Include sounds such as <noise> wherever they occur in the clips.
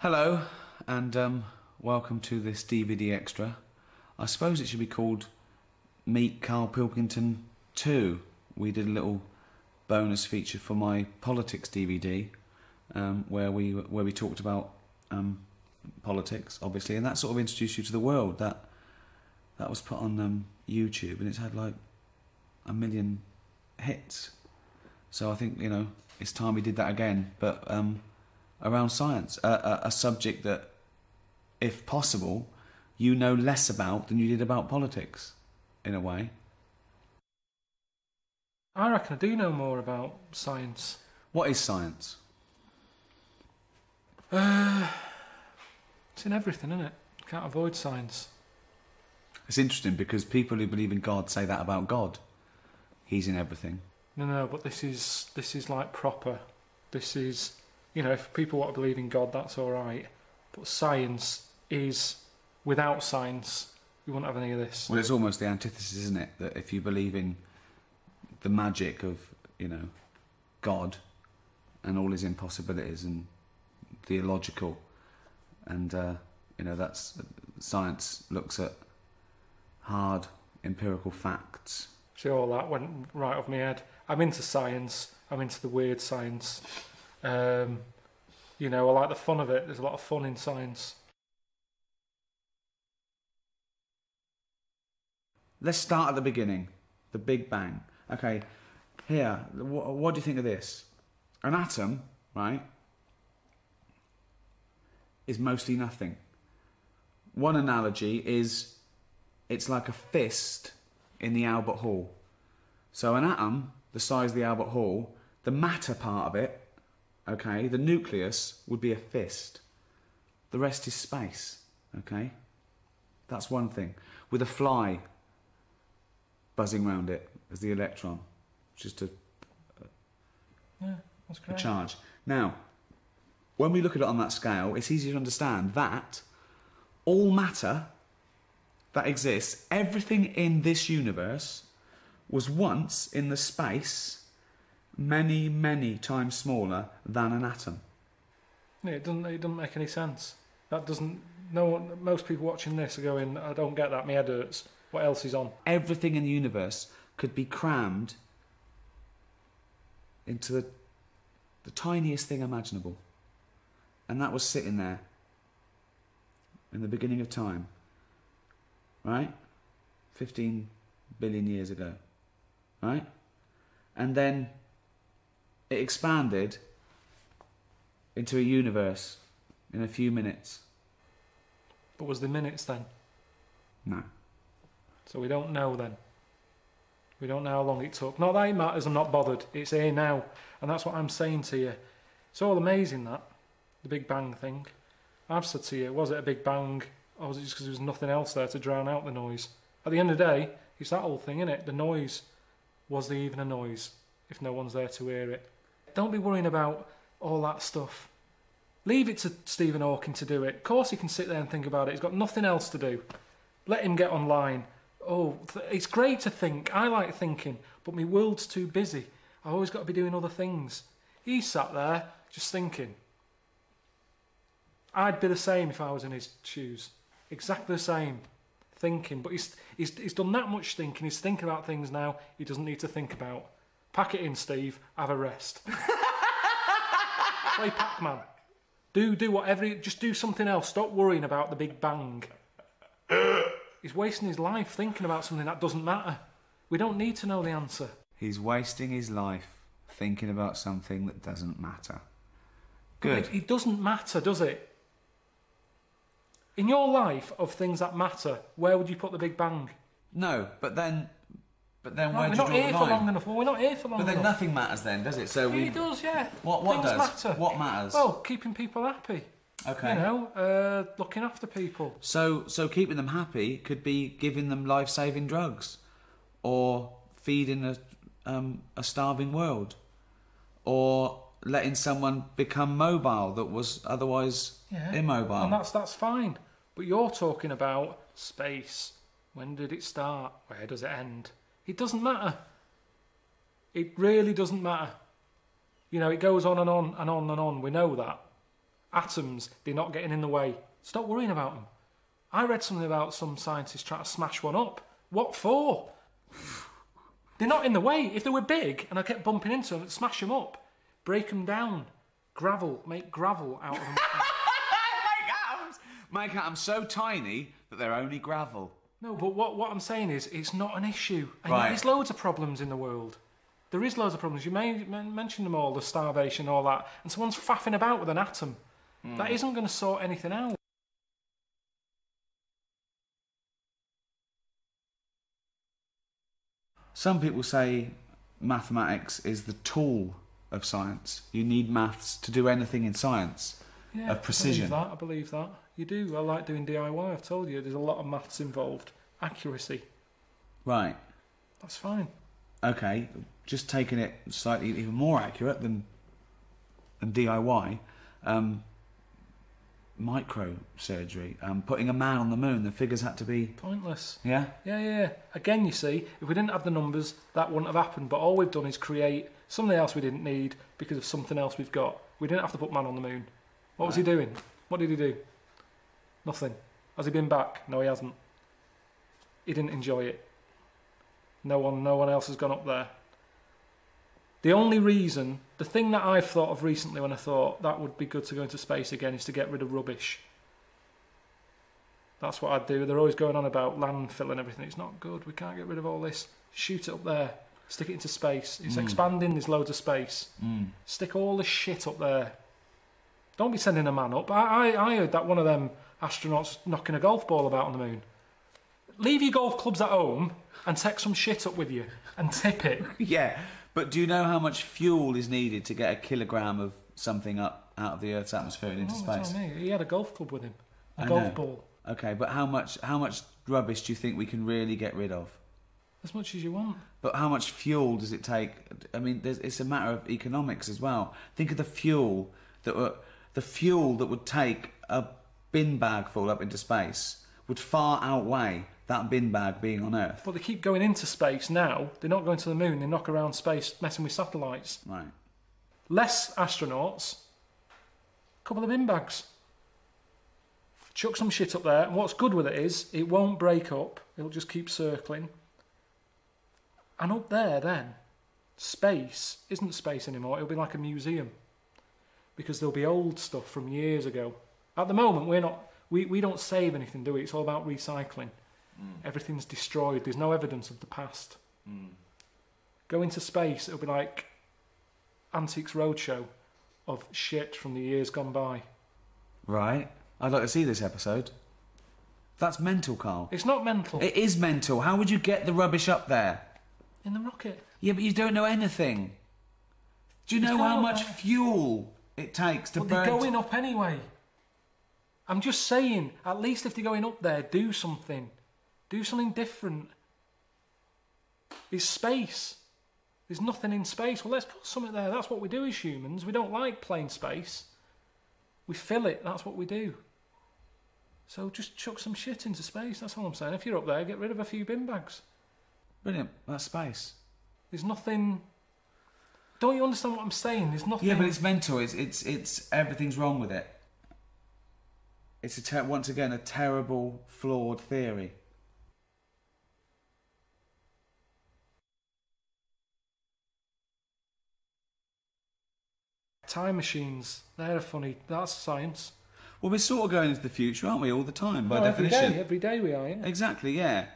Hello, and um, welcome to this DVD extra. I suppose it should be called Meet Karl Pilkington 2. We did a little bonus feature for my politics DVD um, where we where we talked about um, politics, obviously, and that sort of introduced you to the world. That that was put on um, YouTube, and it's had like a million hits. So I think you know it's time we did that again, but um, around science, a, a, a subject that, if possible, you know less about than you did about politics, in a way. I reckon I do know more about science. What is science? Uh, it's in everything, isn't it? Can't avoid science. It's interesting because people who believe in God say that about God. He's in everything. No, no, but this is this is like proper. This is, you know, if people want to believe in God, that's all right. But science is, without science, we wouldn't have any of this. Well, it's almost the antithesis, isn't it? That if you believe in the magic of, you know, God and all his impossibilities and the illogical, and, uh, you know, that's science looks at hard empirical facts. See, all that went right off my head. I'm into science. I'm into the weird science. Um, you know, I like the fun of it. There's a lot of fun in science. Let's start at the beginning, the Big Bang. Okay, here, wh- what do you think of this? An atom, right, is mostly nothing. One analogy is it's like a fist in the Albert Hall. So, an atom, the size of the Albert Hall, the matter part of it, okay, the nucleus would be a fist. The rest is space, okay? That's one thing. With a fly buzzing around it as the electron, just uh, a, Yeah, a charge. Now, when we look at it on that scale, it's easy to understand that all matter that exists, everything in this universe, was once in the space many, many times smaller than an atom. Yeah, it doesn't. It doesn't make any sense. That doesn't. No one. Most people watching this are going. I don't get that. My head hurts. What else is on? Everything in the universe could be crammed into the, the tiniest thing imaginable. And that was sitting there in the beginning of time. Right? 15 billion years ago. Right? And then it expanded into a universe in a few minutes. But was the minutes then? No. So we don't know then. We don't know how long it took. Not that it matters. I'm not bothered. It's here now, and that's what I'm saying to you. It's all amazing that the Big Bang thing. I've said to you, was it a Big Bang, or was it just because there was nothing else there to drown out the noise? At the end of the day, it's that whole thing, isn't it? The noise. Was there even a noise if no one's there to hear it? Don't be worrying about all that stuff. Leave it to Stephen Hawking to do it. Of course, he can sit there and think about it. He's got nothing else to do. Let him get online. Oh, it's great to think. I like thinking, but my world's too busy. I've always got to be doing other things. He sat there just thinking. I'd be the same if I was in his shoes. Exactly the same. Thinking. But he's, he's, he's done that much thinking. He's thinking about things now he doesn't need to think about. Pack it in, Steve. Have a rest. Play Pac Man. Do do whatever. Just do something else. Stop worrying about the Big Bang. He's wasting his life thinking about something that doesn't matter. We don't need to know the answer. He's wasting his life thinking about something that doesn't matter. It, Good. it doesn't matter, does it? In your life of things that matter, where would you put the Big Bang? No, but then, but then No, where we're not here for long enough. Well, we're not here for long enough. But then enough. nothing matters then, does it? So we. it does, yeah. What- what Things does? matter. What matters? Well, keeping people happy. Okay. You know, uh, looking after people. So, so keeping them happy could be giving them life-saving drugs, or feeding a um, a starving world, or letting someone become mobile that was otherwise Yeah. immobile. And that's that's fine. But you're talking about space. When did it start? Where does it end? It doesn't matter. It really doesn't matter. You know, it goes on and on and on and on. We know that. atoms, they're not getting in the way. Stop worrying about them. I read something about some scientists trying to smash one up. What for? They're not in the way. If they were big and I kept bumping into them, smash them up, break them down, gravel, make gravel out of them. <laughs> Make atoms! Make atoms so tiny that they're only gravel. No, but what, what I'm saying is, it's not an issue. And Right. there's loads of problems in the world. There is loads of problems. You may men- mention them all, the starvation, all that, and someone's faffing about with an atom. Hmm. That isn't going to sort anything out. Some people say mathematics is the tool of science. You need maths to do anything in science. Yeah, Of precision. I believe that. I believe that. You do. I like doing DIY. I've told you. There's a lot of maths involved. Accuracy. Right. That's fine. Okay. Just taking it slightly even more accurate than than DIY. Um, micro surgery, Um, putting a man on the moon. The figures had to be. Pointless. Yeah. Yeah, yeah. yeah. Again, you see, if we didn't have the numbers, that wouldn't have happened. But all we've done is create something else we didn't need because of something else we've got. We didn't have to put man on the moon. What was he doing? What did he do? Nothing. Has he been back? No, he hasn't. He didn't enjoy it. No one, no one else has gone up there. The only reason, the thing that I've thought of recently when I thought that would be good to go into space again is to get rid of rubbish. That's what I'd do. They're always going on about landfill and everything. It's not good. We can't get rid of all this. Shoot it up there. Stick it into space. It's Mm. expanding. There's loads of space. Mm. Stick all the shit up there. Don't be sending a man up. I, I, I heard that one of them astronauts knocking a golf ball about on the moon. Leave your golf clubs at home and take some shit up with you and tip it. <laughs> Yeah. But do you know how much fuel is needed to get a kilogram of something up out of the Earth's atmosphere and into Oh, space? me. He had a golf club with him. A I golf know. ball. Okay, but how much how much rubbish do you think we can really get rid of? As much as you want. But how much fuel does it take? I mean, there's, it's a matter of economics as well. Think of the fuel that were, the fuel that would take a bin bag full up into space would far outweigh that bin bag being on Earth. But they keep going into space now. They're not going to the moon. They knock around space, messing with satellites. Right. Less astronauts. Couple of bin bags. Chuck some shit up there. And what's good with it is it won't break up. It'll just keep circling. And up there, then, space isn't space anymore. It'll be like a museum because there'll be old stuff from years ago. At the moment, we're not. We, we don't save anything, do we? It's all about recycling. Mm. Everything's destroyed. There's no evidence of the past. Mm. Go into space, it'll be like Antiques Roadshow of shit from the years gone by. Right. I'd like to see this episode. That's mental, Karl. It's not mental. It is mental. How would you get the rubbish up there? in the rocket. Yeah, but you don't know anything. Do you know how much fuel it takes to But burn? they're going up anyway. I'm just saying, at least if they're going up there, do something. Do something different. It's space. There's nothing in space. Well, let's put something there. That's what we do as humans. We don't like plain space. We fill it. That's what we do. So just chuck some shit into space. That's all I'm saying. If you're up there, get rid of a few bin bags. Brilliant. That's space. There's nothing. Don't you understand what I'm saying? There's nothing. Yeah, but it's mental. It's it's it's everything's wrong with it. It's a ter- once again a terrible, flawed theory. Time machines. They're funny. That's science. Well, we're sort of going into the future, aren't we? All the time, by No, definition. day. Every day we are. Yeah. Exactly. Yeah.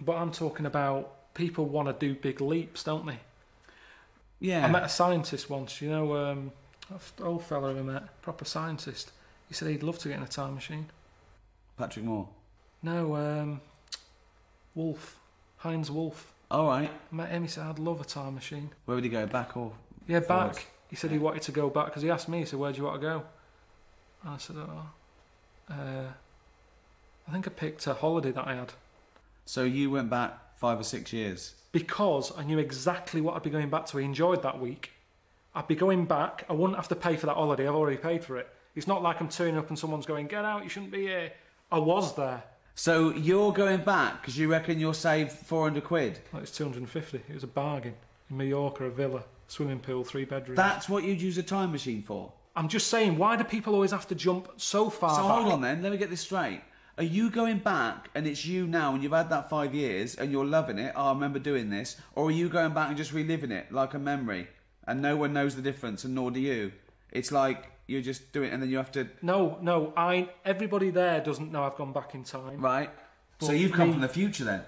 But I'm talking about people want to do big leaps, don't they? Yeah. I met a scientist once, you know, um, old fellow I met, proper scientist. He said he'd love to get in a time machine. Patrick Moore. No, um, Wolff, Heinz Wolff. All right. Met him. He said I'd love a time machine. Where would he go? Back or? Yeah, back. He said he wanted to go back because he asked me. He said, "Where do you want to go?" And I said, "Oh, uh, I think I picked a holiday that I had." So you went back five or six years. because I knew exactly what I'd be going back to. I enjoyed that week. I'd be going back. I wouldn't have to pay for that holiday. I've already paid for it. It's not like I'm turning up and someone's going, "Get out! You shouldn't be here." I was there. So you're going back because you reckon you'll save four hundred quid. Like it's 250. It was a bargain in Mallorca, a villa, swimming pool, three bedrooms. That's what you'd use a time machine for. I'm just saying, why do people always have to jump so far So back? hold on then, let me get this straight. Are you going back and it's you now and you've had that five years and you're loving it? Oh, I remember doing this. Or are you going back and just reliving it like a memory and no one knows the difference and nor do you? It's like you're just doing it and then you have to. No, no, I. Everybody there doesn't know I've gone back in time. Right? So you've come me- from the future then?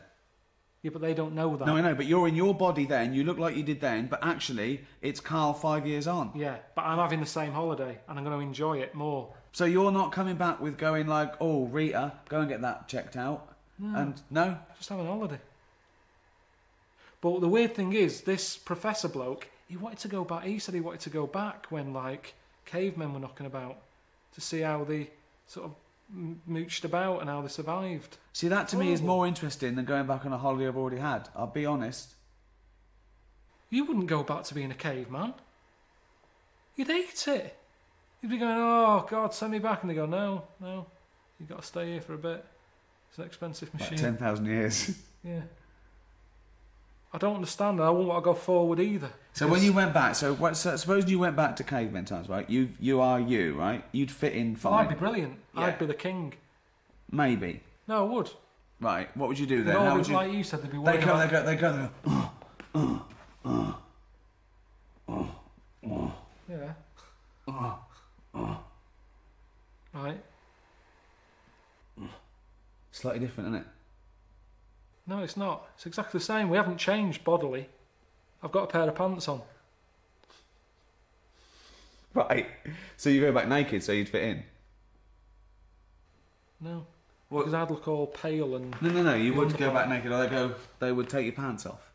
Yeah, but they don't know that. No, I know, but you're in your body then, you look like you did then, but actually it's Karl five years on. Yeah, but I'm having the same holiday and I'm going to enjoy it more. So you're not coming back with going like, oh, Rita, go and get that checked out. And no? Just having a holiday. But the weird thing is, this professor bloke, he wanted to go back. He said he wanted to go back when like cavemen were knocking about to see how they sort of mooched about and how they survived. See, that to me is oh. more interesting than going back on a holiday I've already had. I'll be honest. You wouldn't go back to being a caveman. You'd hate it. You'd be going, oh God, send me back, and they go, no, no, you've got to stay here for a bit. It's an expensive machine. 10,000 years. <laughs> Yeah. I don't understand. I wouldn't want to go forward either. so when you went back, so, what, so suppose you went back to caveman times, right? You you are you, right? You'd fit in Well, fine. I'd be brilliant. Yeah. I'd be the king. Maybe. No, I would. Right. What would you do then? No, How they'd- you... like you said, they'd be They go, they go, they go, they <laughs> go. Uh, uh, uh, yeah. Right. Slightly different, isn't it? No, it's not. It's exactly the same. We haven't changed bodily. I've got a pair of pants on. Right. So you go back naked, so you'd fit in. No. What- Because I'd look all pale and... No, no, no. You The would go back naked, or they go. They would take your pants off.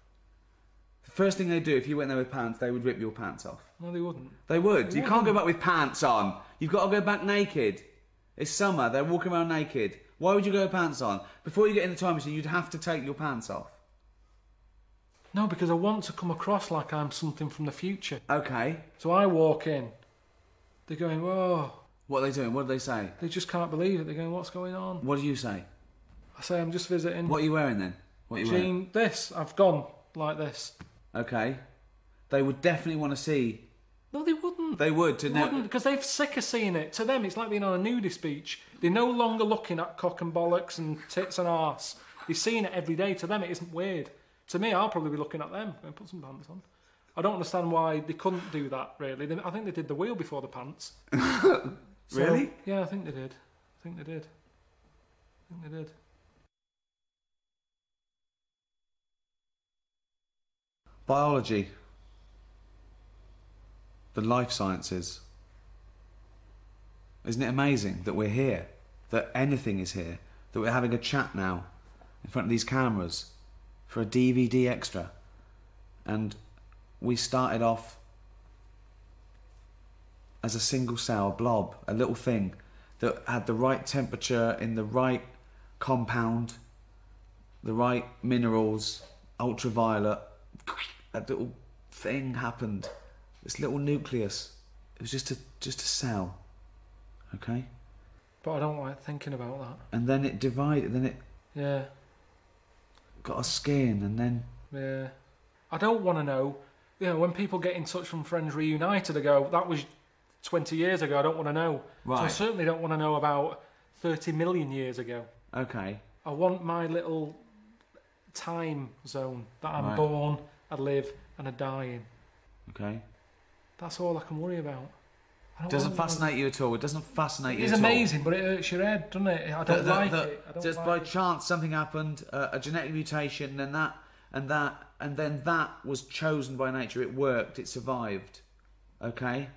The first thing they do if you went there with pants, they would rip your pants off. No, they wouldn't. They would. You can't go back with pants on. You've got to go back naked. It's summer. They're walking around naked. Why would you go with pants on? Before you get in the time machine, you'd have to take your pants off. No, because I want to come across like I'm something from the future. Okay. So I walk in. They're going, whoa. What are they doing? What do they say? They just can't believe it. They're going, what's going on? What do you say? I say, I'm just visiting. What are you wearing then? What are you wearing? Jean, this. I've gone like this. Okay. They would definitely want to see. No, they wouldn't. They would to They wouldn't, because they're sick of seeing it. To them, it's like being on a nudist beach. They're no longer looking at cock and bollocks and tits and arse. They're seeing it every day. To them, it isn't weird. To me, I'll probably be looking at them. Going, put some pants on. I don't understand why they couldn't do that. Really, They- I think they did the wheel before the pants. <laughs> So- Really? Yeah, I think they did. I think they did. I think they did. Biology. The life sciences. Isn't it amazing that we're here? That anything is here? That we're having a chat now in front of these cameras for a DVD extra. And we started off as a single cell blob, a little thing that had the right temperature in the right compound, the right minerals, ultraviolet. <tsk> A little thing happened. This little nucleus. It was just a just a cell. Okay? But I don't like thinking about that. And then it divided, then it Yeah, got a skin, and then yeah. I don't want to know. You know, when people get in touch from Friends Reunited, I go, that was 20 years ago. I don't want to know. So I certainly don't want to know about 30 million years ago. okay. I want my little time zone that I'm Right. born, I live, and I die in. Okay. That's all I can worry about. Doesn't fascinate you at all. It doesn't fascinate you It's at all. amazing, but it hurts your head, doesn't it? I don't That- that- like that it. I don't just like by it. chance something happened, uh, a genetic mutation, and that, and that, and then that was chosen by nature. It worked. It survived. Okay.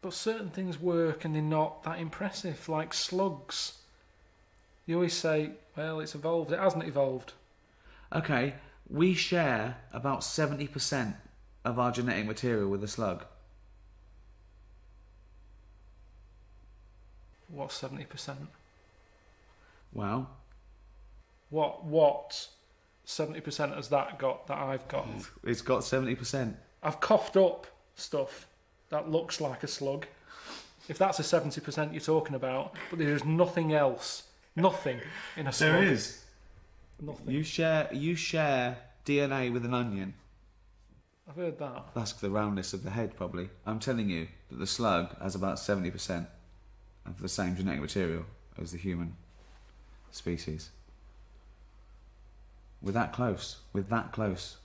But certain things work and they're not that impressive, like slugs. You always say, well, it's evolved. It hasn't evolved. Okay. We share about seventy percent of our genetic material with a slug. What 70%? Well, What, what 70% has that got that I've got? it's got seventy percent. I've coughed up stuff that looks like a slug. If that's a 70% you're talking about, but there's nothing else. Nothing in a slug. There is. Nothing. You share. You share DNA with an onion. I've heard that. That's the roundness of the head, probably. I'm telling you that the slug has about 70% of the same genetic material as the human species. We're that close. We're that close.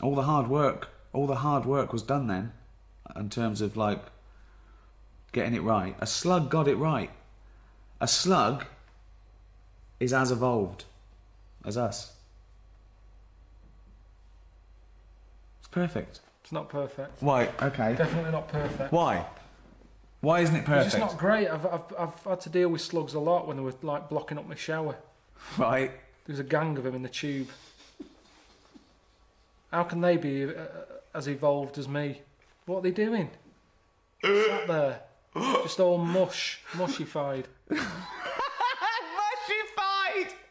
All the hard work, all the hard work was done then, in terms of like getting it right. A slug got it right. A slug is as evolved as us. It's perfect. It's not perfect. Why? Okay. Definitely not perfect. Why? Why isn't it It's perfect? just not great. I've, I've, I've had to deal with slugs a lot when they were like blocking up my shower. Right. There was a gang of them in the tube. How can they be uh, as evolved as me? What are they doing? Sat there, just all mush, mushified. <laughs>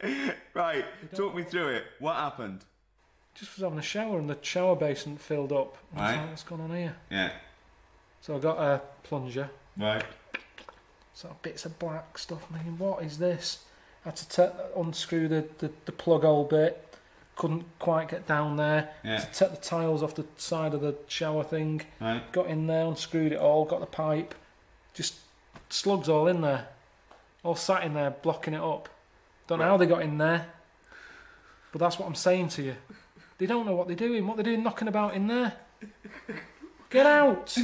Mushified! Right, talk me through it. What happened? Just was having a shower and the shower basin filled up. I was Right. like, what's going on here? Yeah. So I got a plunger, Right. sort of bits of black stuff. I'm thinking, what is this? I had to unscrew the, the, the plug hole bit. Couldn't quite get down there. Yeah. To take the tiles off the side of the shower thing. Right. Got in there, unscrewed it all, got the pipe. Just slugs all in there. All sat in there, blocking it up. Don't know how they got in there. But that's what I'm saying to you. They don't know what they're doing. What they're doing knocking about in there. Get out!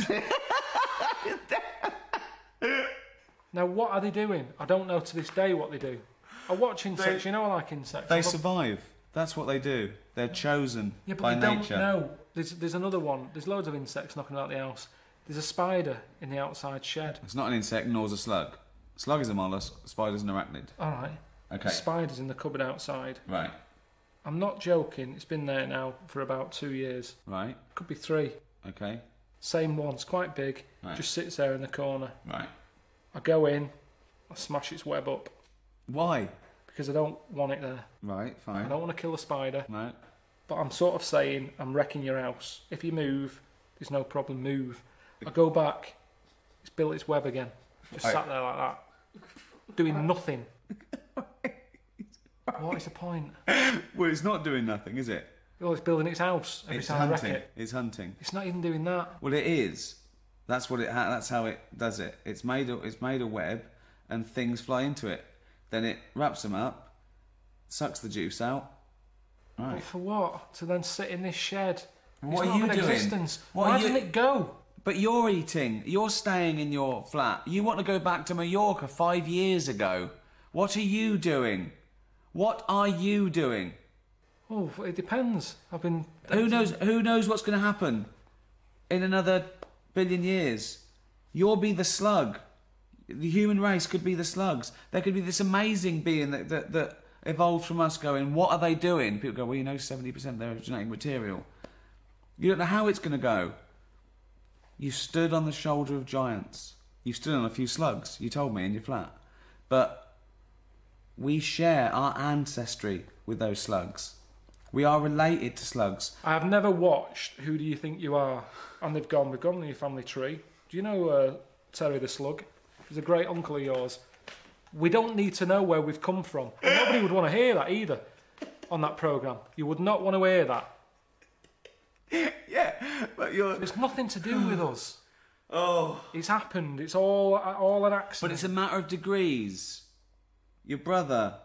now, what are they doing? I don't know to this day what they do. I watch insects, you know I like insects. They survive. That's what they do. They're chosen yeah, but by they don't nature. know. There's, there's another one. There's loads of insects knocking about the house. There's a spider in the outside shed. It's not an insect, nor is a slug. Slug is a mollusk. Spider's an arachnid. All right. Okay. Spiders in the cupboard outside. Right. I'm not joking. It's been there now for about two years. Right. Could be three. Okay. Same one. It's quite big. Right. Just sits there in the corner. Right. I go in. I smash its web up Why? because I don't want it there. Right. Fine. I Fine. don't want to kill a spider. Right. But I'm sort of saying I'm wrecking your house. If you move, there's no problem. Move. I go back. It's built its web again. Just Right. sat there like that, doing nothing. What is the point? <laughs> Well, it's not doing nothing, is it? Well, it's building its house every it's time I wreck hunting. it. It's hunting. It's not even doing that. Well, it is. That's what it. Ha- that's how it does it. It's made. A, it's made a web, and things fly into it. Then it wraps them up, sucks the juice out. But Right. for what? To then sit in this shed. What it's are not you doing? Existence. What Why are you- doesn't it go? But you're eating. You're staying in your flat. You want to go back to Mallorca five years ago. What are you doing? What are you doing? Oh, it depends. I've been. Who knows? Who knows what's going to happen in another billion years? You'll be the slug. The human race could be the slugs. There could be this amazing being that that, that evolved from us. Going, what are they doing? People go, well, you know, seventy percent of their genetic material. You don't know how it's going to go. You stood on the shoulder of giants. You stood on a few slugs. You told me in your flat, but we share our ancestry with those slugs. We are related to slugs. I have never watched Who Do You Think You Are? And they've gone, we've gone in your family tree. Do you know uh, Terry the Slug? He's a great uncle of yours. We don't need to know where we've come from. And nobody would want to hear that either on that programme. You would not want to hear that. <laughs> Yeah, but you're. It's nothing to do with us. <sighs> Oh. It's happened. It's all all an accident. But it's a matter of degrees. Your brother.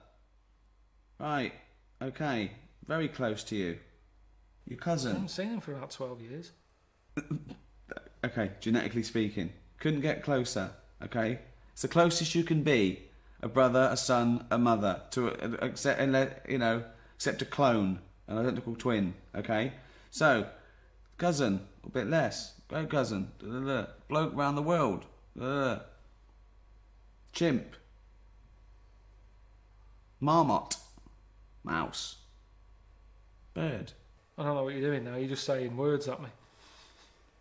Right. Okay. Very close to you. Your cousin. I haven't seen him for about 12 years. <coughs> Okay, genetically speaking. Couldn't get closer. Okay? It's the closest you can be. A brother, a son, a mother. To except, you know, except a clone, an identical twin. Okay? So, cousin, a bit less. Great cousin. Bloke round the world. Chimp. Marmot. Mouse. Bird. I don't know what you're doing now. You're just saying words at me.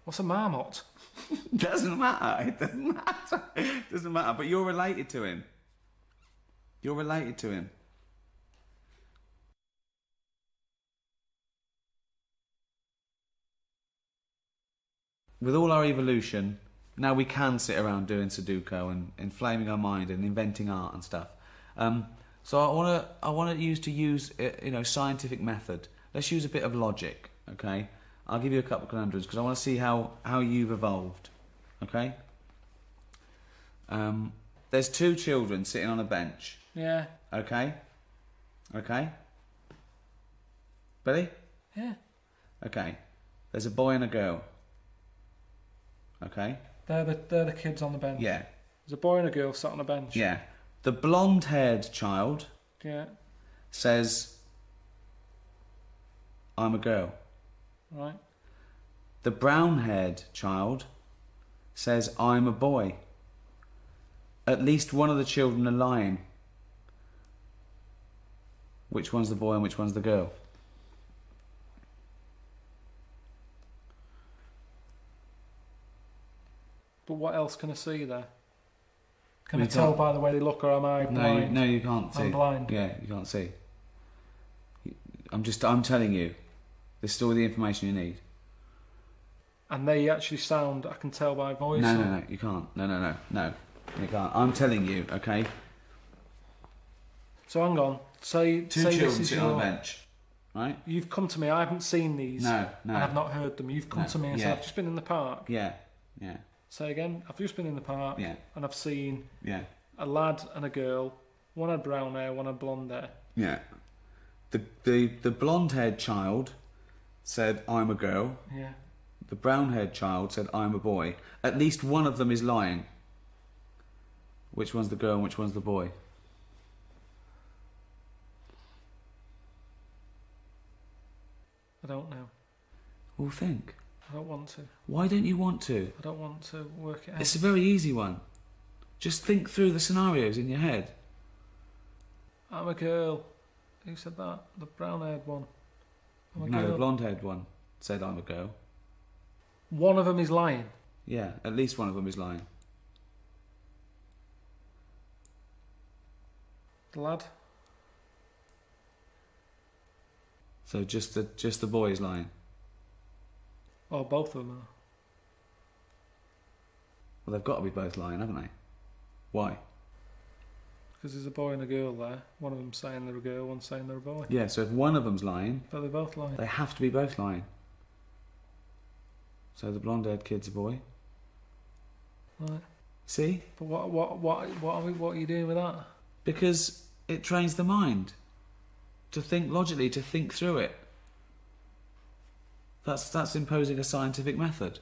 What's a marmot? <laughs> Doesn't matter. It doesn't matter. It <laughs> doesn't matter. But you're related to him. You're related to him. With all our evolution, now we can sit around doing Sudoku and inflaming our mind and inventing art and stuff. Um, so I want to I want to use to use uh, you know scientific method. let's use a bit of logic, okay? I'll give you a couple of conundrums because I want to see how, how you've evolved, okay? Um, there's two children sitting on a bench, Yeah. okay? Okay? Billy. Yeah. Okay. There's a boy and a girl. Okay? They're the they're the kids on the bench. Yeah. There's a boy and a girl sat on a bench. Yeah. The blonde haired child Yeah. says, I'm a girl. Right. The brown haired child says, I'm a boy. At least one of the children are lying. Which one's the boy and which one's the girl? But what else can I see there? Can I We tell by the way they look, or am I No, you, blind? no, you can't see. I'm blind. Yeah, you can't see. I'm just, I'm telling you. This is all the information you need. And they actually sound. I can tell by voice. No, or- no, no, you can't. No, no, no, no. You can't. I'm telling you, okay? So hang on. Say Two say children this sitting your. on a bench, right? You've come to me. I haven't seen these. No, no. And I've not heard them. You've come No, to me and yeah. said, "I've just been in the park." Yeah, yeah, Say again. I've just been in the park yeah, and I've seen yeah, a lad and a girl. One had brown hair, one had blonde hair. yeah. The the the blonde-haired child said, "I'm a girl." Yeah. The brown-haired child said, "I'm a boy." At least one of them is lying. Which one's the girl and which one's the boy? I don't know. Well, think. I don't want to. Why don't you want to? I don't want to work it out. It's a very easy one. Just think through the scenarios in your head. I'm a girl. Who said that? The brown haired one. I'm a no, girl. the blonde-haired one said, "I'm a girl." One of them is lying. Yeah, at least one of them is lying. The lad. So just the just the boy is lying. Or both of them are. Well, they've got to be both lying, haven't they? Why? Because there's a boy and a girl there. One of them saying they're a girl, one saying they're a boy. Yeah. So if one of them's lying, But they're both lying. they have to be both lying. So the blonde-haired kid's a boy. Right. See? But what what what what are we, what are you doing with that? Because it trains the mind to think logically, to think through it. That's that's imposing a scientific method.